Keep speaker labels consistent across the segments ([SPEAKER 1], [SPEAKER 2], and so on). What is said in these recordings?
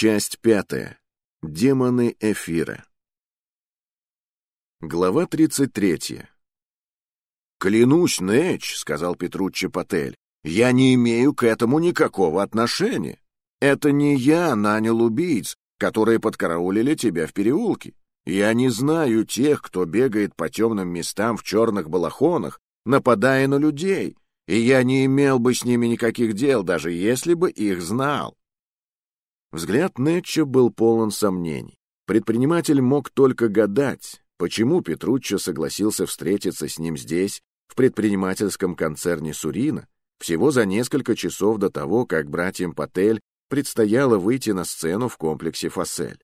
[SPEAKER 1] Часть пятая. Демоны эфира. Глава 33. «Клянусь, Нэч», — сказал Петруччи Патель, — «я не имею к этому никакого отношения. Это не я нанял убийц, которые подкараулили тебя в переулке. Я не знаю тех, кто бегает по темным местам в черных балахонах, нападая на людей, и я не имел бы с ними никаких дел, даже если бы их знал. Взгляд Нетча был полон сомнений. Предприниматель мог только гадать, почему Петруччо согласился встретиться с ним здесь, в предпринимательском концерне Сурина, всего за несколько часов до того, как братьям Патель предстояло выйти на сцену в комплексе «Фасель».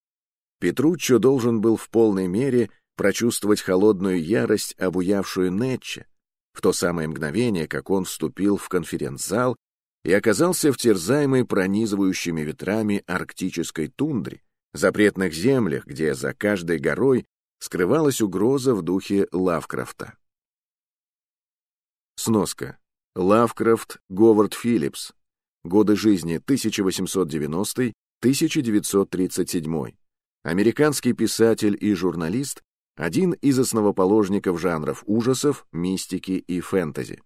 [SPEAKER 1] Петруччо должен был в полной мере прочувствовать холодную ярость, обуявшую Нетча, в то самое мгновение, как он вступил в конференц-зал и оказался в терзаемой пронизывающими ветрами арктической тундре, запретных землях, где за каждой горой скрывалась угроза в духе Лавкрафта. Сноска. Лавкрафт Говард Филлипс. Годы жизни 1890-1937. Американский писатель и журналист, один из основоположников жанров ужасов, мистики и фэнтези.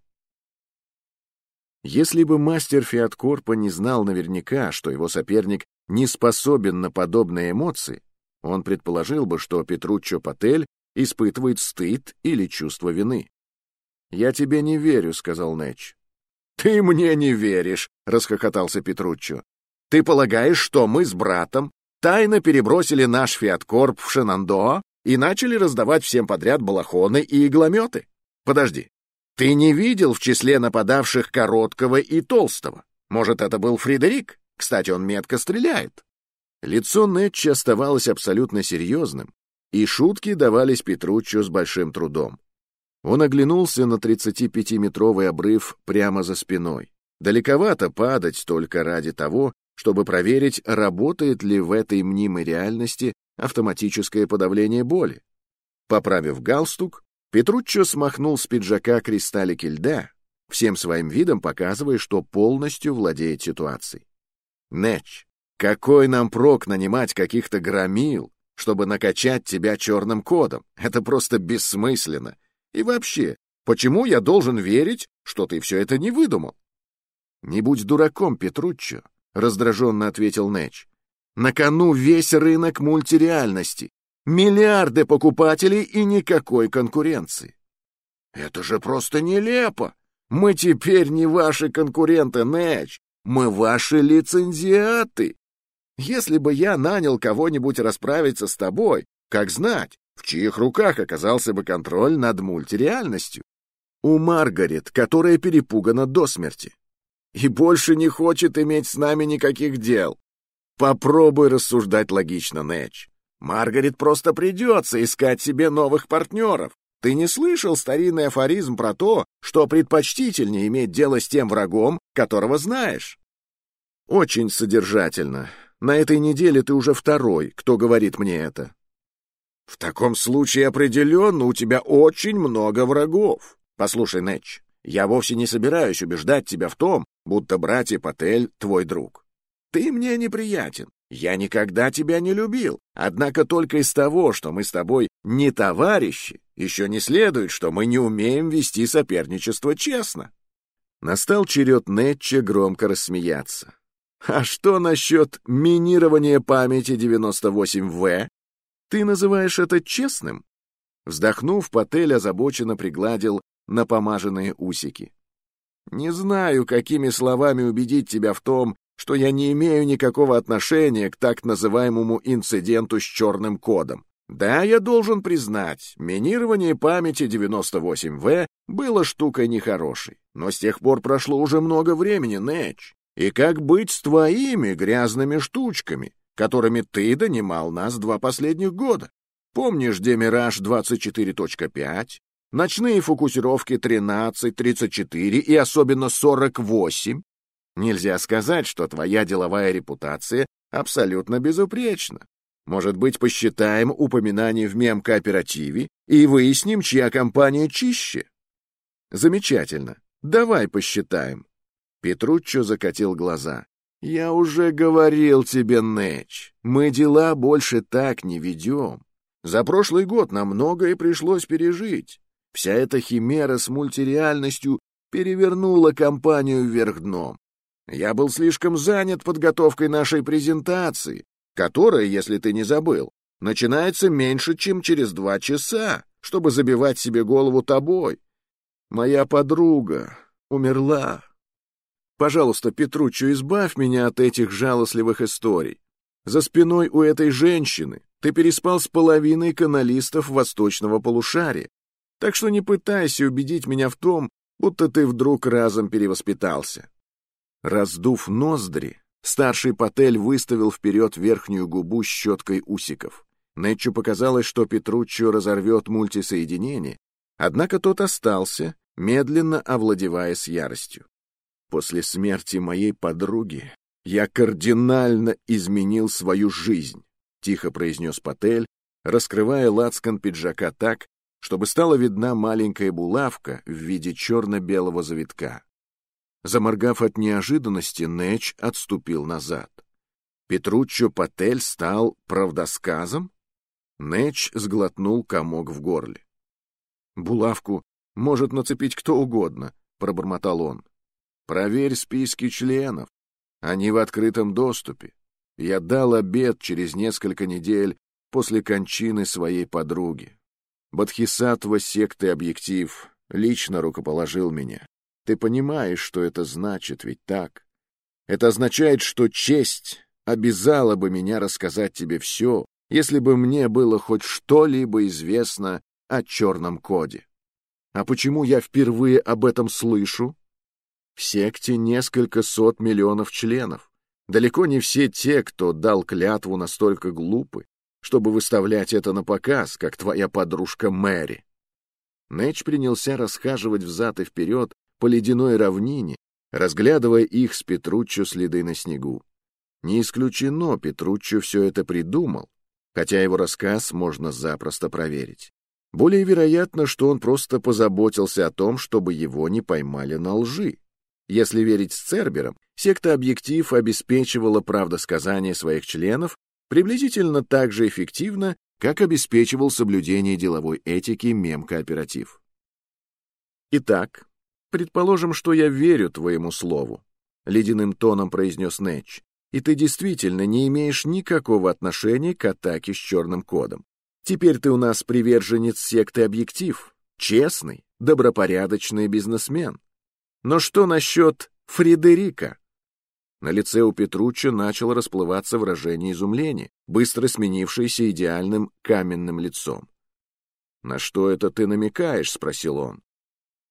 [SPEAKER 1] Если бы мастер Фиаткорпа не знал наверняка, что его соперник не способен на подобные эмоции, он предположил бы, что Петруччо Патель испытывает стыд или чувство вины. «Я тебе не верю», — сказал Нэтч. «Ты мне не веришь», — расхохотался Петруччо. «Ты полагаешь, что мы с братом тайно перебросили наш Фиаткорп в Шенандоа и начали раздавать всем подряд балахоны и иглометы? Подожди, ты не видел в числе нападавших Короткого и Толстого? Может, это был Фредерик? Кстати, он метко стреляет. Лицо Нетчи оставалось абсолютно серьезным, и шутки давались Петруччо с большим трудом. Он оглянулся на 35-метровый обрыв прямо за спиной. Далековато падать только ради того, чтобы проверить, работает ли в этой мнимой реальности автоматическое подавление боли. Поправив галстук, Петруччо смахнул с пиджака кристаллики льда, всем своим видом показывая, что полностью владеет ситуацией. «Нэч, какой нам прок нанимать каких-то громил, чтобы накачать тебя черным кодом? Это просто бессмысленно. И вообще, почему я должен верить, что ты все это не выдумал?» «Не будь дураком, Петруччо», — раздраженно ответил Нэч. «На кону весь рынок мультиреальности. Миллиарды покупателей и никакой конкуренции. Это же просто нелепо. Мы теперь не ваши конкуренты, Нэч. Мы ваши лицензиаты. Если бы я нанял кого-нибудь расправиться с тобой, как знать, в чьих руках оказался бы контроль над мультиреальностью? У Маргарет, которая перепугана до смерти. И больше не хочет иметь с нами никаких дел. Попробуй рассуждать логично, Нэч. Маргарет просто придется искать себе новых партнеров. Ты не слышал старинный афоризм про то, что предпочтительнее иметь дело с тем врагом, которого знаешь? Очень содержательно. На этой неделе ты уже второй, кто говорит мне это. В таком случае определенно у тебя очень много врагов. Послушай, Нэтч, я вовсе не собираюсь убеждать тебя в том, будто братья Патель твой друг. Ты мне неприятен, я никогда тебя не любил, однако только из того, что мы с тобой не товарищи, еще не следует, что мы не умеем вести соперничество честно. Настал черед Нетча громко рассмеяться. А что насчет минирования памяти 98В? Ты называешь это честным? Вздохнув, Патель озабоченно пригладил напомаженные усики. Не знаю, какими словами убедить тебя в том, что я не имею никакого отношения к так называемому инциденту с черным кодом. Да, я должен признать, минирование памяти 98В было штукой нехорошей. Но с тех пор прошло уже много времени, Нэч. И как быть с твоими грязными штучками, которыми ты донимал нас два последних года? Помнишь Демираж 24.5, ночные фокусировки 13, 34 и особенно 48? Нельзя сказать, что твоя деловая репутация абсолютно безупречна. Может быть, посчитаем упоминание в мем-кооперативе и выясним, чья компания чище? Замечательно. Давай посчитаем. Петруччо закатил глаза. «Я уже говорил тебе, Нэч, мы дела больше так не ведем. За прошлый год нам многое пришлось пережить. Вся эта химера с мультиреальностью перевернула компанию вверх дном. Я был слишком занят подготовкой нашей презентации, которая, если ты не забыл, начинается меньше, чем через два часа, чтобы забивать себе голову тобой. Моя подруга умерла. Пожалуйста, Петруччо, избавь меня от этих жалостливых историй. За спиной у этой женщины ты переспал с половиной каналистов восточного полушария, так что не пытайся убедить меня в том, будто ты вдруг разом перевоспитался. Раздув ноздри, старший Патель выставил вперед верхнюю губу щеткой усиков. Нэтчу показалось, что Петруччо разорвет мультисоединение, однако тот остался, медленно овладевая с яростью. После смерти моей подруги я кардинально изменил свою жизнь, тихо произнес Патель, раскрывая лацкан пиджака так, чтобы стала видна маленькая булавка в виде черно-белого завитка. Заморгав от неожиданности, Нэч отступил назад. Петруччо Патель стал правдосказом? Нэч сглотнул комок в горле. «Булавку может нацепить кто угодно», — пробормотал он. «Проверь списки членов. Они в открытом доступе. Я дал обед через несколько недель после кончины своей подруги. Бодхисаттва секты «Объектив» лично рукоположил меня. Ты понимаешь, что это значит, ведь так? Это означает, что честь обязала бы меня рассказать тебе все, если бы мне было хоть что-либо известно о черном коде. А почему я впервые об этом слышу? В секте несколько сот миллионов членов. Далеко не все те, кто дал клятву, настолько глупы, чтобы выставлять это на показ, как твоя подружка Мэри. Нэч принялся расхаживать взад и вперед по ледяной равнине, разглядывая их с Петруччо следы на снегу. Не исключено, Петруччо все это придумал, хотя его рассказ можно запросто проверить. Более вероятно, что он просто позаботился о том, чтобы его не поймали на лжи. Если верить с Цербером, секта «Объектив» обеспечивала правдосказание своих членов приблизительно так же эффективно, как обеспечивал соблюдение деловой этики мемкооператив. «Итак, предположим, что я верю твоему слову», — ледяным тоном произнес Нэтч, «и ты действительно не имеешь никакого отношения к атаке с черным кодом. Теперь ты у нас приверженец секты «Объектив», честный, добропорядочный бизнесмен. Но что насчет Фредерика? На лице у Петруччо начало расплываться выражение изумления, быстро сменившееся идеальным каменным лицом. «На что это ты намекаешь?» — спросил он.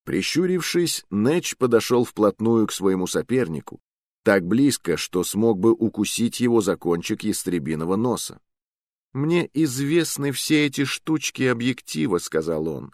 [SPEAKER 1] Прищурившись, Нэч подошел вплотную к своему сопернику, так близко, что смог бы укусить его за кончик ястребиного носа. «Мне известны все эти штучки объектива», — сказал он.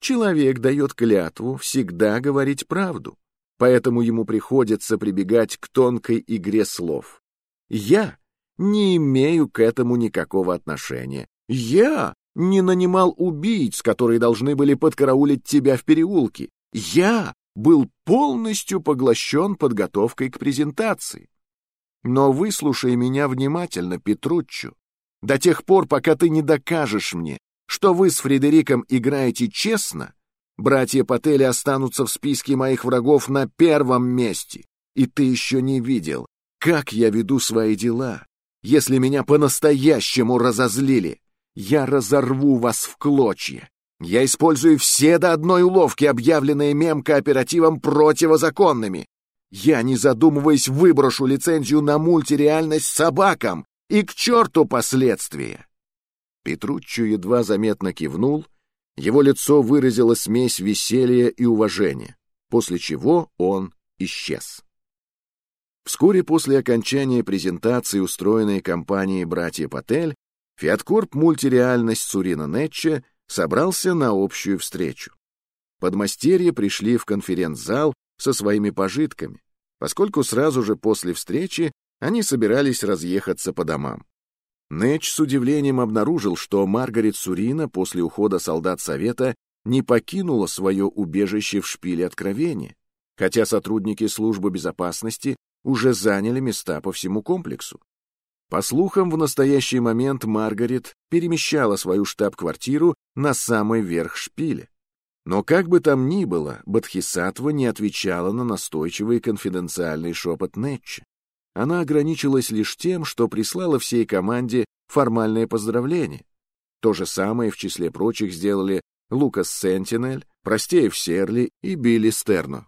[SPEAKER 1] «Человек дает клятву всегда говорить правду поэтому ему приходится прибегать к тонкой игре слов. Я не имею к этому никакого отношения. Я не нанимал убийц, которые должны были подкараулить тебя в переулке. Я был полностью поглощен подготовкой к презентации. Но выслушай меня внимательно, Петруччо. До тех пор, пока ты не докажешь мне, что вы с Фредериком играете честно, Братья Паттели останутся в списке моих врагов на первом месте. И ты еще не видел, как я веду свои дела. Если меня по-настоящему разозлили, я разорву вас в клочья. Я использую все до одной уловки, объявленные мем-кооперативом противозаконными. Я, не задумываясь, выброшу лицензию на мультиреальность собакам, и к черту последствия. Петруччо едва заметно кивнул — его лицо выразило смесь веселья и уважения, после чего он исчез. Вскоре после окончания презентации, устроенной компанией «Братья Патель», Фиаткорп «Мультиреальность» Сурина Нетча собрался на общую встречу. Подмастерья пришли в конференц-зал со своими пожитками, поскольку сразу же после встречи они собирались разъехаться по домам. Нэч с удивлением обнаружил, что Маргарет Сурина после ухода солдат Совета не покинула свое убежище в шпиле откровения, хотя сотрудники службы безопасности уже заняли места по всему комплексу. По слухам, в настоящий момент Маргарет перемещала свою штаб-квартиру на самый верх шпиля. Но как бы там ни было, Бадхисатва не отвечала на настойчивый конфиденциальный шепот Нетча. Она ограничилась лишь тем, что прислала всей команде формальное поздравление. То же самое в числе прочих сделали Лукас Сентинель, Простеев Серли и Билли Стерно.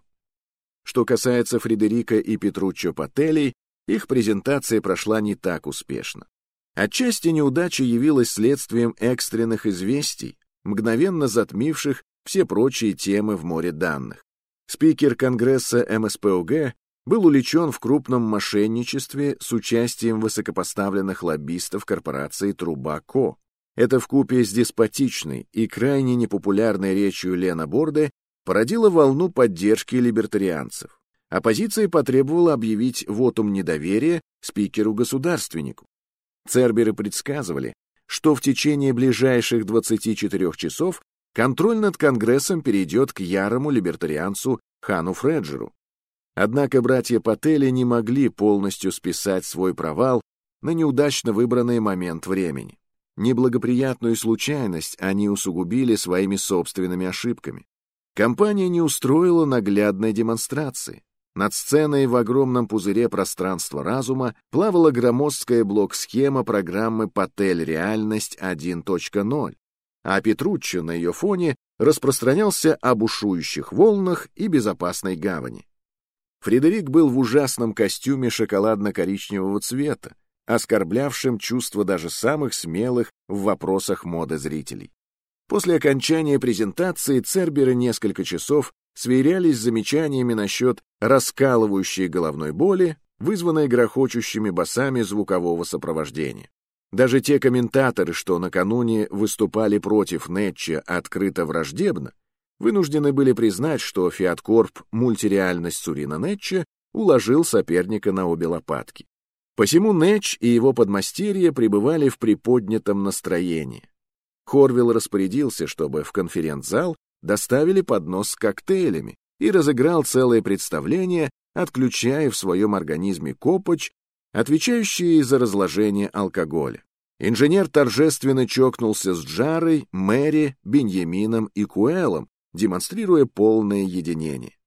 [SPEAKER 1] Что касается Фредерика и Петруччо Пателей, их презентация прошла не так успешно. Отчасти неудача явилась следствием экстренных известий, мгновенно затмивших все прочие темы в море данных. Спикер Конгресса МСПОГ был увлечен в крупном мошенничестве с участием высокопоставленных лоббистов корпорации Трубако. Это вкупе с деспотичной и крайне непопулярной речью Лена Борде породило волну поддержки либертарианцев. Оппозиция потребовала объявить вотум недоверия спикеру-государственнику. Церберы предсказывали, что в течение ближайших 24 часов контроль над Конгрессом перейдет к ярому либертарианцу Хану Фреджеру. Однако братья Паттели не могли полностью списать свой провал на неудачно выбранный момент времени. Неблагоприятную случайность они усугубили своими собственными ошибками. Компания не устроила наглядной демонстрации. Над сценой в огромном пузыре пространства разума плавала громоздкая блок-схема программы «Патель Реальность 1.0», а Петруччо на ее фоне распространялся о бушующих волнах и безопасной гавани. Фредерик был в ужасном костюме шоколадно-коричневого цвета, оскорблявшим чувства даже самых смелых в вопросах моды зрителей. После окончания презентации Церберы несколько часов сверялись с замечаниями насчет раскалывающей головной боли, вызванной грохочущими басами звукового сопровождения. Даже те комментаторы, что накануне выступали против Нетча открыто враждебно, вынуждены были признать, что Фиаткорп мультиреальность Сурина Нетча уложил соперника на обе лопатки. Посему Нетч и его подмастерье пребывали в приподнятом настроении. Хорвилл распорядился, чтобы в конференц-зал доставили поднос с коктейлями и разыграл целое представление, отключая в своем организме копоч, отвечающий за разложение алкоголя. Инженер торжественно чокнулся с Джарой, Мэри, Беньямином и Куэлом, демонстрируя полное единение.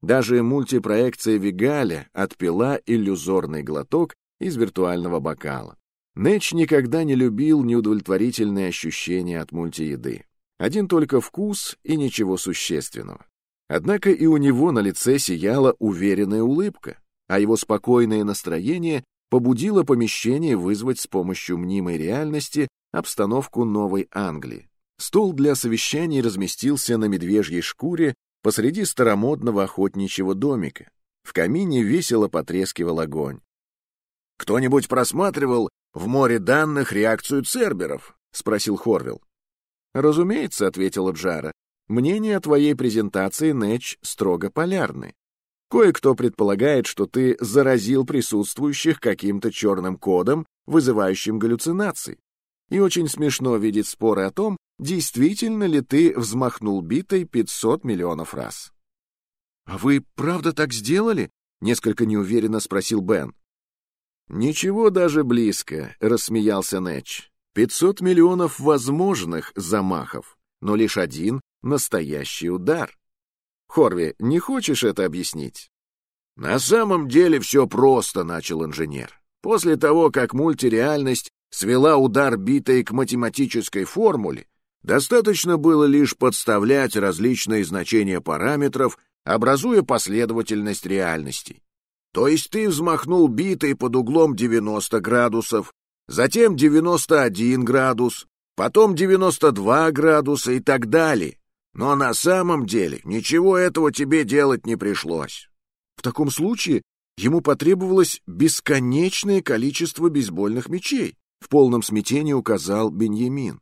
[SPEAKER 1] Даже мультипроекция Вигаля отпила иллюзорный глоток из виртуального бокала. Нэч никогда не любил неудовлетворительные ощущения от мультиеды. Один только вкус и ничего существенного. Однако и у него на лице сияла уверенная улыбка, а его спокойное настроение побудило помещение вызвать с помощью мнимой реальности обстановку Новой Англии. Стол для совещаний разместился на медвежьей шкуре посреди старомодного охотничьего домика. В камине весело потрескивал огонь. «Кто-нибудь просматривал в море данных реакцию церберов?» — спросил Хорвилл. «Разумеется», — ответила Джара. «Мнения о твоей презентации, Нэч, строго полярны. Кое-кто предполагает, что ты заразил присутствующих каким-то черным кодом, вызывающим галлюцинации. И очень смешно видеть споры о том, действительно ли ты взмахнул битой 500 миллионов раз. «А вы правда так сделали?» — несколько неуверенно спросил Бен. «Ничего даже близко», — рассмеялся Нэтч. «Пятьсот миллионов возможных замахов, но лишь один настоящий удар. Хорви, не хочешь это объяснить?» «На самом деле все просто», — начал инженер. «После того, как мультиреальность свела удар битой к математической формуле, достаточно было лишь подставлять различные значения параметров, образуя последовательность реальностей. То есть ты взмахнул битой под углом 90 градусов, затем 91 градус, потом 92 градуса и так далее. Но на самом деле ничего этого тебе делать не пришлось. В таком случае ему потребовалось бесконечное количество бейсбольных мячей, в полном смятении указал Беньямин.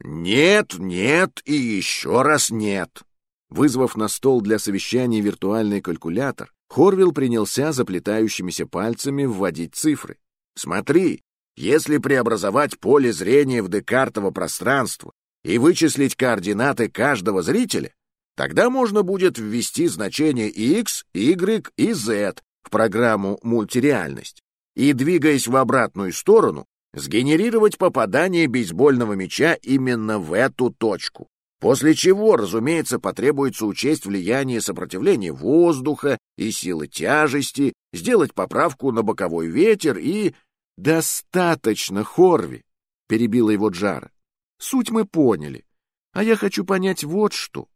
[SPEAKER 1] «Нет, нет и еще раз нет!» Вызвав на стол для совещания виртуальный калькулятор, Хорвилл принялся заплетающимися пальцами вводить цифры. «Смотри, если преобразовать поле зрения в декартово пространство и вычислить координаты каждого зрителя, тогда можно будет ввести значения x, y и z к программу «Мультиреальность» и, двигаясь в обратную сторону, сгенерировать попадание бейсбольного мяча именно в эту точку. После чего, разумеется, потребуется учесть влияние сопротивления воздуха и силы тяжести, сделать поправку на боковой ветер и... «Достаточно, Хорви!» — перебила его Джара. «Суть мы поняли. А я хочу понять вот что.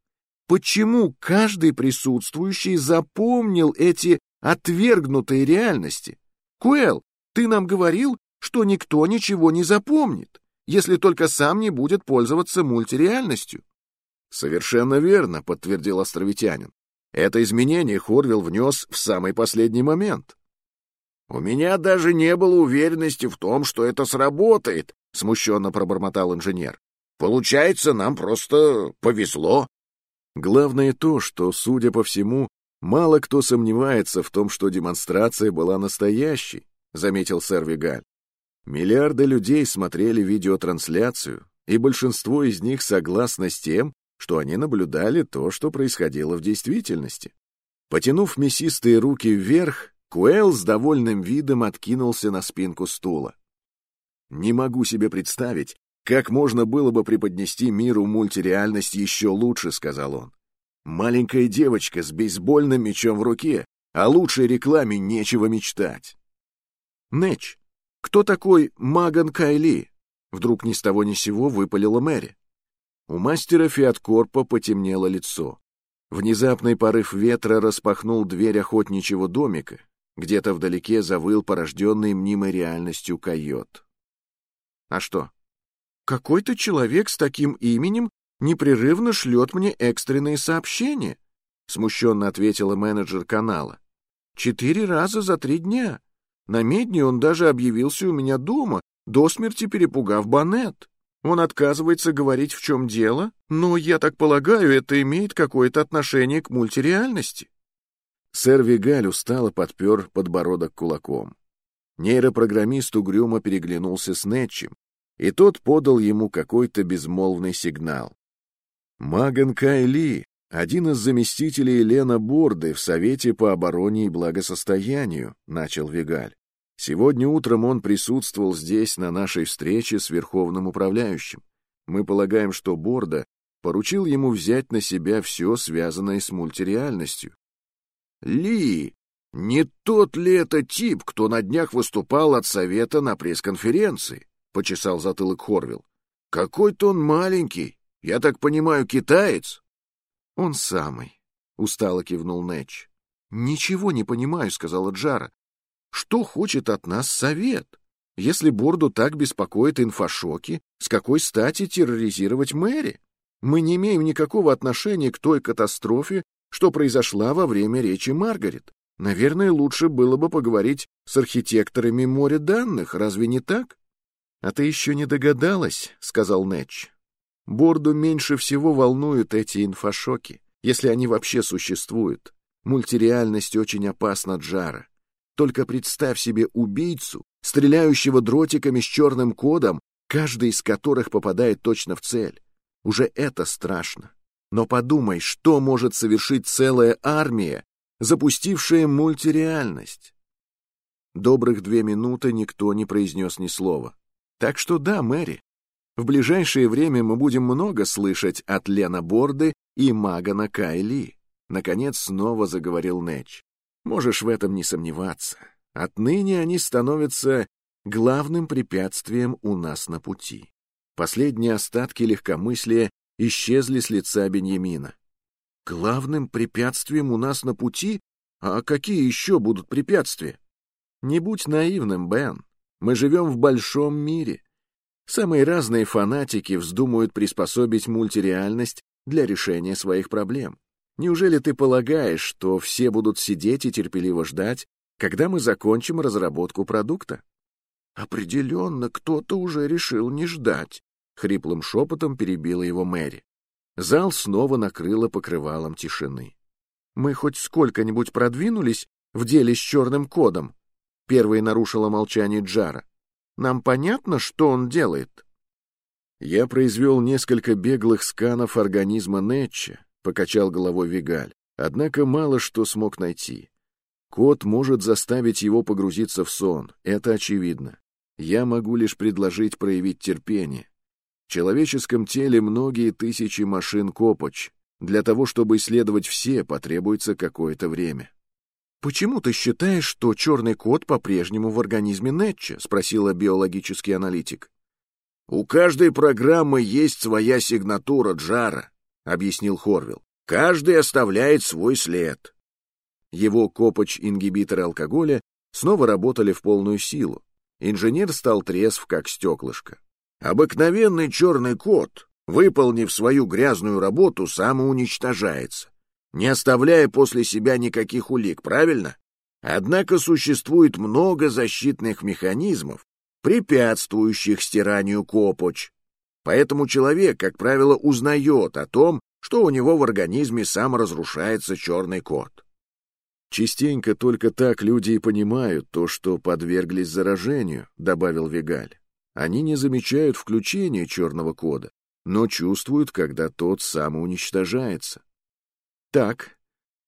[SPEAKER 1] Почему каждый присутствующий запомнил эти отвергнутые реальности? Куэл, ты нам говорил, что никто ничего не запомнит, если только сам не будет пользоваться мультиреальностью. Совершенно верно, подтвердил островитянин. Это изменение Хорвилл внес в самый последний момент. У меня даже не было уверенности в том, что это сработает, смущенно пробормотал инженер. Получается, нам просто повезло. Главное то, что, судя по всему, мало кто сомневается в том, что демонстрация была настоящей, заметил сэр Вигаль. Миллиарды людей смотрели видеотрансляцию, и большинство из них согласно с тем, что они наблюдали то, что происходило в действительности. Потянув мясистые руки вверх, Куэлл с довольным видом откинулся на спинку стула. «Не могу себе представить, как можно было бы преподнести миру мультиреальность еще лучше», — сказал он. «Маленькая девочка с бейсбольным мячом в руке, о лучшей рекламе нечего мечтать». «Нэч, кто такой Маган Кайли?» Вдруг ни с того ни сего выпалила Мэри. У мастера Фиаткорпа потемнело лицо. Внезапный порыв ветра распахнул дверь охотничьего домика. Где-то вдалеке завыл порожденный мнимой реальностью койот. А что? Какой-то человек с таким именем непрерывно шлет мне экстренные сообщения, смущенно ответила менеджер канала. Четыре раза за три дня. На медне он даже объявился у меня дома, до смерти перепугав Банет. Он отказывается говорить, в чем дело, но, я так полагаю, это имеет какое-то отношение к мультиреальности. Сэр Вигаль устало подпер подбородок кулаком. Нейропрограммист угрюмо переглянулся с Нетчем, и тот подал ему какой-то безмолвный сигнал. Маган Кайли, один из заместителей Лена Борды в Совете по обороне и благосостоянию, начал Вигаль. Сегодня утром он присутствовал здесь на нашей встрече с Верховным Управляющим. Мы полагаем, что Борда поручил ему взять на себя все, связанное с мультиреальностью. Ли, не тот ли это тип, кто на днях выступал от Совета на пресс-конференции? Почесал затылок Хорвилл. Какой-то он маленький. Я так понимаю, китаец? Он самый, устало кивнул Нэтч. Ничего не понимаю, сказала Джара. Что хочет от нас совет? Если Борду так беспокоит инфошоки, с какой стати терроризировать Мэри? Мы не имеем никакого отношения к той катастрофе, что произошла во время речи Маргарет. Наверное, лучше было бы поговорить с архитекторами моря данных, разве не так? — А ты еще не догадалась, — сказал Нэтч. Борду меньше всего волнуют эти инфошоки, если они вообще существуют. Мультиреальность очень опасна Джара. Только представь себе убийцу, стреляющего дротиками с черным кодом, каждый из которых попадает точно в цель. Уже это страшно. Но подумай, что может совершить целая армия, запустившая мультиреальность? Добрых две минуты никто не произнес ни слова. Так что да, Мэри, в ближайшее время мы будем много слышать от Лена Борды и Магана Кайли. Наконец снова заговорил Нэч. Можешь в этом не сомневаться. Отныне они становятся главным препятствием у нас на пути. Последние остатки легкомыслия исчезли с лица Беньямина. Главным препятствием у нас на пути? А какие еще будут препятствия? Не будь наивным, Бен. Мы живем в большом мире. Самые разные фанатики вздумают приспособить мультиреальность для решения своих проблем. Неужели ты полагаешь, что все будут сидеть и терпеливо ждать, когда мы закончим разработку продукта? Определенно, кто-то уже решил не ждать, — хриплым шепотом перебила его Мэри. Зал снова накрыло покрывалом тишины. Мы хоть сколько-нибудь продвинулись в деле с черным кодом? Первой нарушила молчание Джара. Нам понятно, что он делает? Я произвел несколько беглых сканов организма Нетча, — покачал головой Вигаль. Однако мало что смог найти. Кот может заставить его погрузиться в сон, это очевидно. Я могу лишь предложить проявить терпение. В человеческом теле многие тысячи машин Копоч. Для того, чтобы исследовать все, потребуется какое-то время.
[SPEAKER 2] «Почему ты считаешь, что черный кот по-прежнему в организме Нетча?» — спросила биологический аналитик.
[SPEAKER 3] «У каждой программы есть своя сигнатура Джара», — объяснил Хорвилл. «Каждый оставляет свой след.
[SPEAKER 1] Его копоч-ингибиторы алкоголя снова работали в полную силу. Инженер стал трезв, как стеклышко.
[SPEAKER 3] Обыкновенный черный кот, выполнив свою грязную работу, самоуничтожается, не оставляя после себя никаких улик, правильно? Однако существует много защитных механизмов, препятствующих стиранию копоч. Поэтому человек, как правило, узнает о том, что у него в организме саморазрушается черный кот.
[SPEAKER 1] Частенько только так люди и понимают то, что подверглись заражению, добавил Вигаль. Они не замечают включения черного кода, но чувствуют, когда тот самоуничтожается. Так,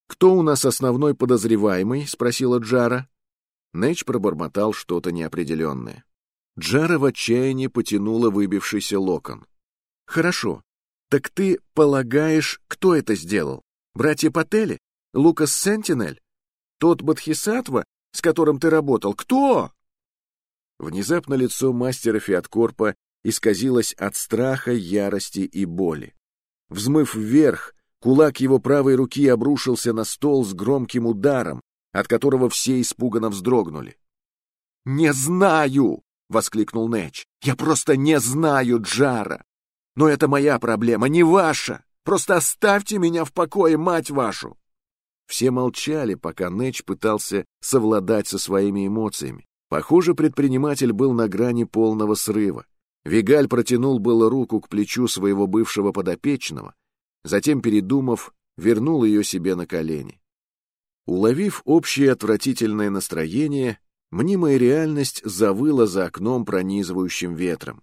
[SPEAKER 1] кто у нас основной подозреваемый? спросила Джара. Нэч пробормотал что-то неопределенное. Джара в отчаянии потянула выбившийся локон. Хорошо. Так ты полагаешь, кто это сделал? Братья Паттели? Лукас Сентинель? Тот Бодхисаттва, с которым ты работал, кто?» Внезапно лицо мастера Фиаткорпа исказилось от страха, ярости и боли. Взмыв вверх, кулак его правой руки обрушился на стол с громким ударом, от которого все испуганно вздрогнули. «Не знаю!» — воскликнул Нэч. «Я просто не знаю Джара! Но это моя проблема, не ваша! Просто оставьте меня в покое, мать вашу!» Все молчали, пока Нэч пытался совладать со своими эмоциями. Похоже, предприниматель был на грани полного срыва. Вигаль протянул было руку к плечу своего бывшего подопечного, затем, передумав, вернул ее себе на колени. Уловив общее отвратительное настроение, мнимая реальность завыла за окном пронизывающим ветром.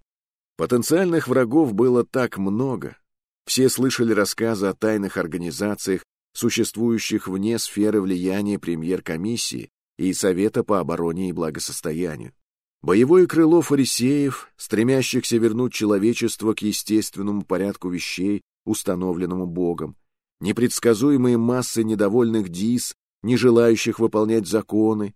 [SPEAKER 1] Потенциальных врагов было так много. Все слышали рассказы о тайных организациях, существующих вне сферы влияния премьер-комиссии и Совета по обороне и благосостоянию. Боевое крыло фарисеев, стремящихся вернуть человечество к естественному порядку вещей, установленному Богом, непредсказуемые массы недовольных дис, не желающих выполнять законы,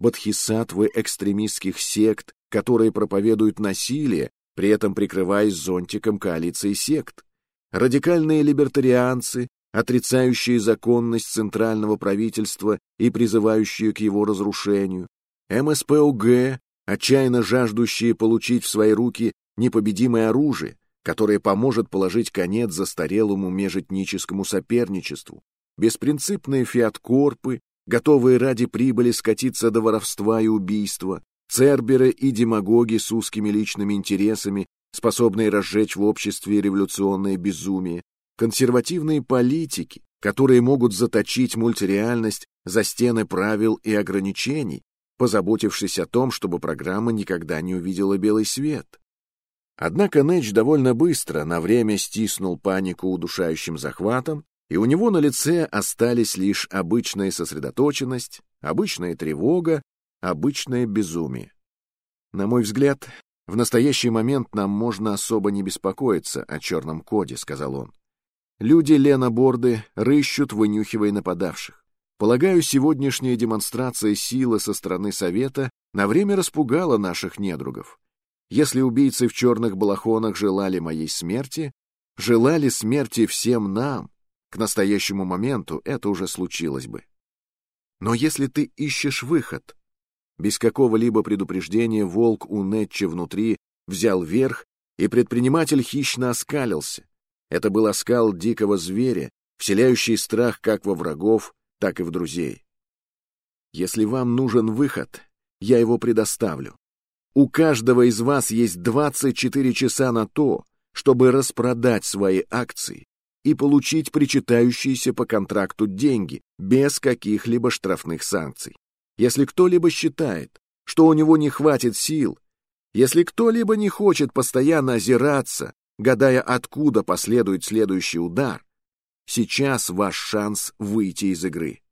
[SPEAKER 1] бодхисаттвы экстремистских сект, которые проповедуют насилие, при этом прикрываясь зонтиком коалиции сект, радикальные либертарианцы, отрицающие законность центрального правительства и призывающие к его разрушению, МСПОГ, отчаянно жаждущие получить в свои руки непобедимое оружие, которое поможет положить конец застарелому межэтническому соперничеству, беспринципные фиаткорпы, готовые ради прибыли скатиться до воровства и убийства, церберы и демагоги с узкими личными интересами, способные разжечь в обществе революционное безумие, консервативные политики, которые могут заточить мультиреальность за стены правил и ограничений, позаботившись о том, чтобы программа никогда не увидела белый свет. Однако Нэч довольно быстро на время стиснул панику удушающим захватом, и у него на лице остались лишь обычная сосредоточенность, обычная тревога, обычное безумие. На мой взгляд, в настоящий момент нам можно особо не беспокоиться о черном коде, сказал он. Люди Лена Борды рыщут, вынюхивая нападавших. Полагаю, сегодняшняя демонстрация силы со стороны Совета на время распугала наших недругов. Если убийцы в черных балахонах желали моей смерти, желали смерти всем нам, к настоящему моменту это уже случилось бы. Но если ты ищешь выход... Без какого-либо предупреждения волк у Нетча внутри взял верх, и предприниматель хищно оскалился. Это был оскал дикого зверя, вселяющий страх как во врагов, так и в друзей. Если вам нужен выход, я его предоставлю. У каждого из вас есть 24 часа на то, чтобы распродать свои акции и получить причитающиеся по контракту деньги без каких-либо штрафных санкций. Если кто-либо считает, что у него не хватит сил, если кто-либо не хочет постоянно озираться гадая, откуда последует следующий удар, сейчас ваш шанс выйти из игры.